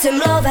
some love